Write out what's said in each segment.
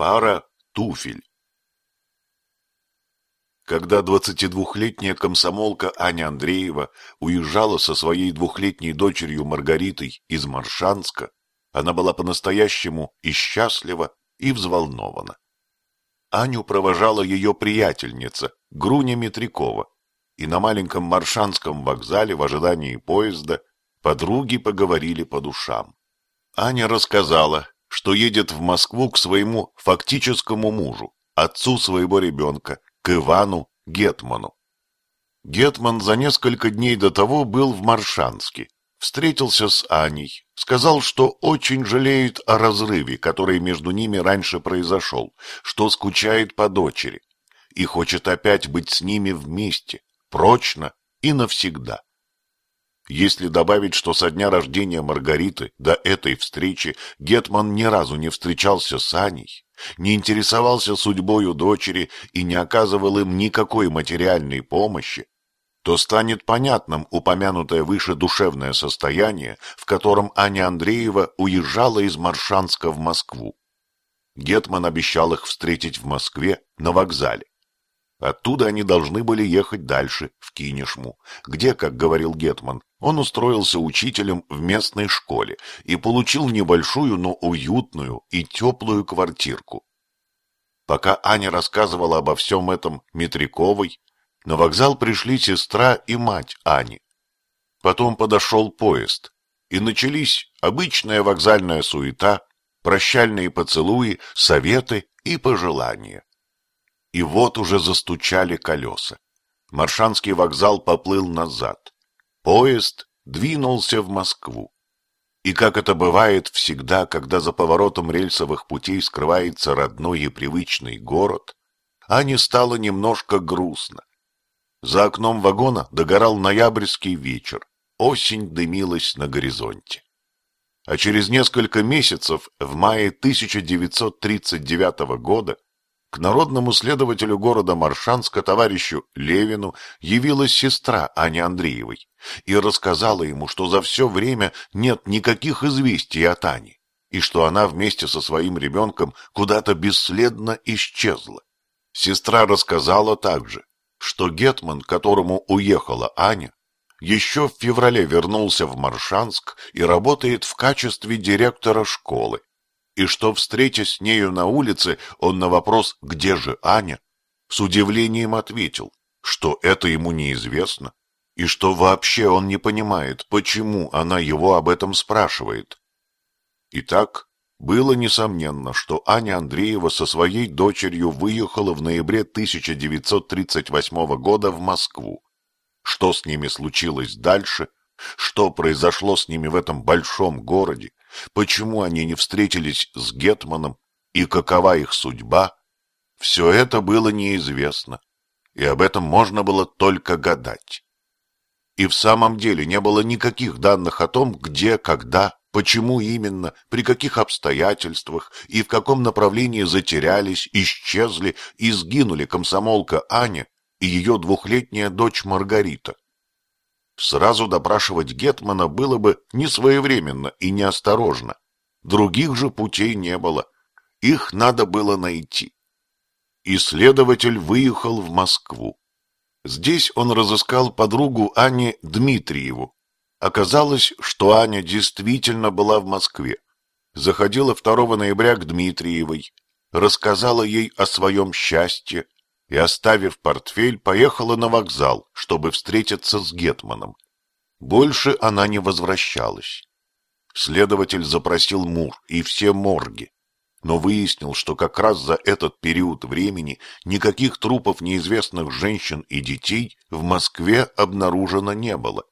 Пара туфель. Когда 22-летняя комсомолка Аня Андреева уезжала со своей двухлетней дочерью Маргаритой из Маршанска, она была по-настоящему и счастлива, и взволнована. Аню провожала ее приятельница Груня Митрякова, и на маленьком Маршанском вокзале в ожидании поезда подруги поговорили по душам. Аня рассказала, что едет в Москву к своему фактическому мужу, отцу своего ребенка, к Ивану Гетману. Гетман за несколько дней до того был в Маршанске, встретился с Аней, сказал, что очень жалеет о разрыве, который между ними раньше произошел, что скучает по дочери и хочет опять быть с ними вместе, прочно и навсегда. Если добавить, что со дня рождения Маргариты до этой встречи Гетман ни разу не встречался с Аней, не интересовался судьбою дочери и не оказывал им никакой материальной помощи, то станет понятным упомянутое выше душевное состояние, в котором Аня Андреева уезжала из Маршанска в Москву. Гетман обещал их встретить в Москве на вокзале. Оттуда они должны были ехать дальше, в Кинешму, где, как говорил Гетман, он устроился учителем в местной школе и получил небольшую, но уютную и теплую квартирку. Пока Аня рассказывала обо всем этом Митряковой, на вокзал пришли сестра и мать Ани. Потом подошел поезд, и начались обычная вокзальная суета, прощальные поцелуи, советы и пожелания. И вот уже застучали колеса. Маршанский вокзал поплыл назад. Поезд двинулся в Москву. И как это бывает всегда, когда за поворотом рельсовых путей скрывается родной и привычный город, Ане стало немножко грустно. За окном вагона догорал ноябрьский вечер, осень дымилась на горизонте. А через несколько месяцев, в мае 1939 года, к народному следователю города Маршанска, товарищу Левину, явилась сестра Ани Андреевой и рассказала ему, что за все время нет никаких известий от Ани, и что она вместе со своим ребенком куда-то бесследно исчезла. Сестра рассказала также, что Гетман, которому уехала Аня, еще в феврале вернулся в Маршанск и работает в качестве директора школы, и что, встретясь с нею на улице, он на вопрос «Где же Аня?» с удивлением ответил, что это ему неизвестно, и что вообще он не понимает, почему она его об этом спрашивает. Итак, было несомненно, что Аня Андреева со своей дочерью выехала в ноябре 1938 года в Москву. Что с ними случилось дальше, что произошло с ними в этом большом городе, почему они не встретились с Гетманом и какова их судьба, все это было неизвестно, и об этом можно было только гадать. И в самом деле не было никаких данных о том, где, когда, почему именно, при каких обстоятельствах и в каком направлении затерялись, исчезли и сгинули комсомолка Аня и ее двухлетняя дочь Маргарита. Сразу допрашивать Гетмана было бы несвоевременно и неосторожно. Других же путей не было. Их надо было найти. Исследователь выехал в Москву. Здесь он разыскал подругу Ани Дмитриеву. Оказалось, что Аня действительно была в Москве. Заходила 2 ноября к Дмитриевой, рассказала ей о своем счастье, и, оставив портфель, поехала на вокзал, чтобы встретиться с Гетманом. Больше она не возвращалась. Следователь запросил МУР и все морги, но выяснил, что как раз за этот период времени никаких трупов неизвестных женщин и детей в Москве обнаружено не было.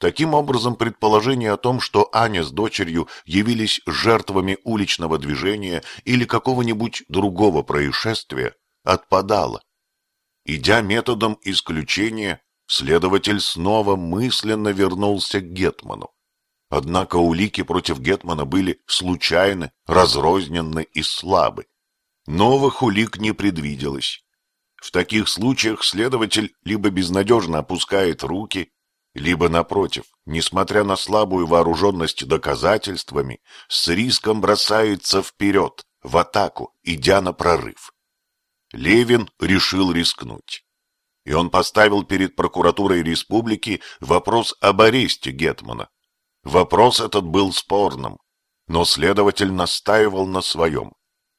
Таким образом, предположение о том, что Аня с дочерью явились жертвами уличного движения или какого-нибудь другого происшествия, отпадала. Идя методом исключения, следователь снова мысленно вернулся к Гетману. Однако улики против Гетмана были случайны, разрозненны и слабы. Новых улик не предвиделось. В таких случаях следователь либо безнадежно опускает руки, либо, напротив, несмотря на слабую вооруженность доказательствами, с риском бросается вперед, в атаку, идя на прорыв. Левин решил рискнуть. И он поставил перед прокуратурой республики вопрос об аресте Гетмана. Вопрос этот был спорным, но следователь настаивал на своем.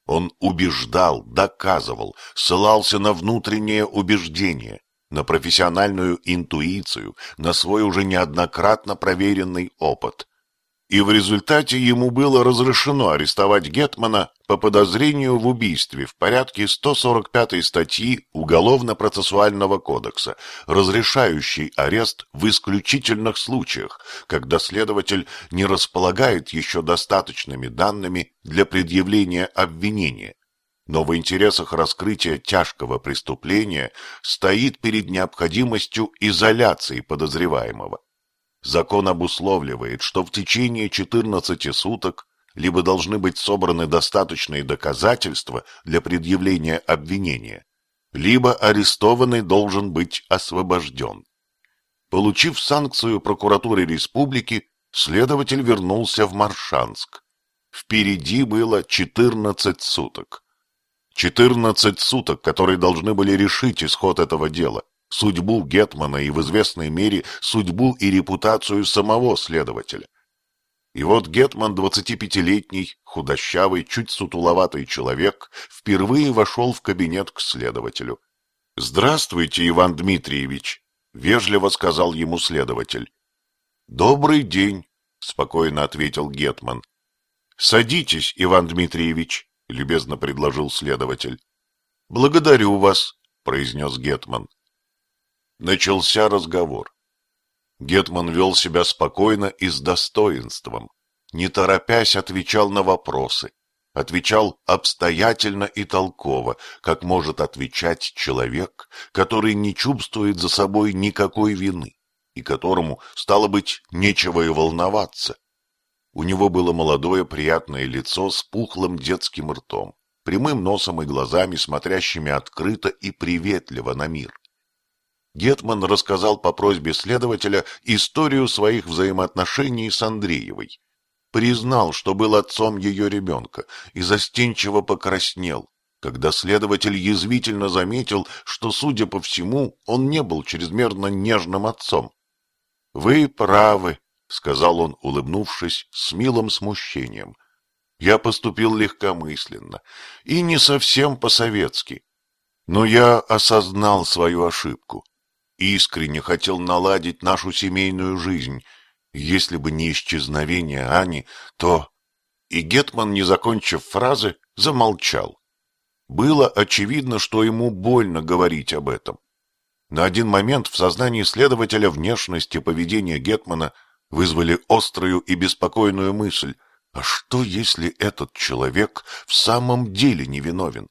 Он убеждал, доказывал, ссылался на внутреннее убеждение, на профессиональную интуицию, на свой уже неоднократно проверенный опыт. И в результате ему было разрешено арестовать Гетмана по подозрению в убийстве в порядке 145 статьи Уголовно-процессуального кодекса, разрешающей арест в исключительных случаях, когда следователь не располагает еще достаточными данными для предъявления обвинения, но в интересах раскрытия тяжкого преступления стоит перед необходимостью изоляции подозреваемого. Закон обусловливает, что в течение 14 суток либо должны быть собраны достаточные доказательства для предъявления обвинения, либо арестованный должен быть освобожден. Получив санкцию прокуратуры республики, следователь вернулся в Маршанск. Впереди было 14 суток. 14 суток, которые должны были решить исход этого дела, судьбу Гетмана и в известной мере судьбу и репутацию самого следователя. И вот Гетман, 25-летний, худощавый, чуть сутуловатый человек, впервые вошел в кабинет к следователю. — Здравствуйте, Иван Дмитриевич, — вежливо сказал ему следователь. — Добрый день, — спокойно ответил Гетман. — Садитесь, Иван Дмитриевич, — любезно предложил следователь. — Благодарю вас, — произнес Гетман. Начался разговор. Гетман вел себя спокойно и с достоинством, не торопясь отвечал на вопросы, отвечал обстоятельно и толково, как может отвечать человек, который не чувствует за собой никакой вины и которому, стало быть, нечего и волноваться. У него было молодое приятное лицо с пухлым детским ртом, прямым носом и глазами, смотрящими открыто и приветливо на мир. Гетман рассказал по просьбе следователя историю своих взаимоотношений с Андреевой. Признал, что был отцом ее ребенка, и застенчиво покраснел, когда следователь язвительно заметил, что, судя по всему, он не был чрезмерно нежным отцом. — Вы правы, — сказал он, улыбнувшись с милым смущением. — Я поступил легкомысленно и не совсем по-советски. Но я осознал свою ошибку искренне хотел наладить нашу семейную жизнь. Если бы не исчезновение Ани, то... И Гетман, не закончив фразы, замолчал. Было очевидно, что ему больно говорить об этом. На один момент в сознании следователя внешность и поведение Гетмана вызвали острую и беспокойную мысль. А что, если этот человек в самом деле невиновен?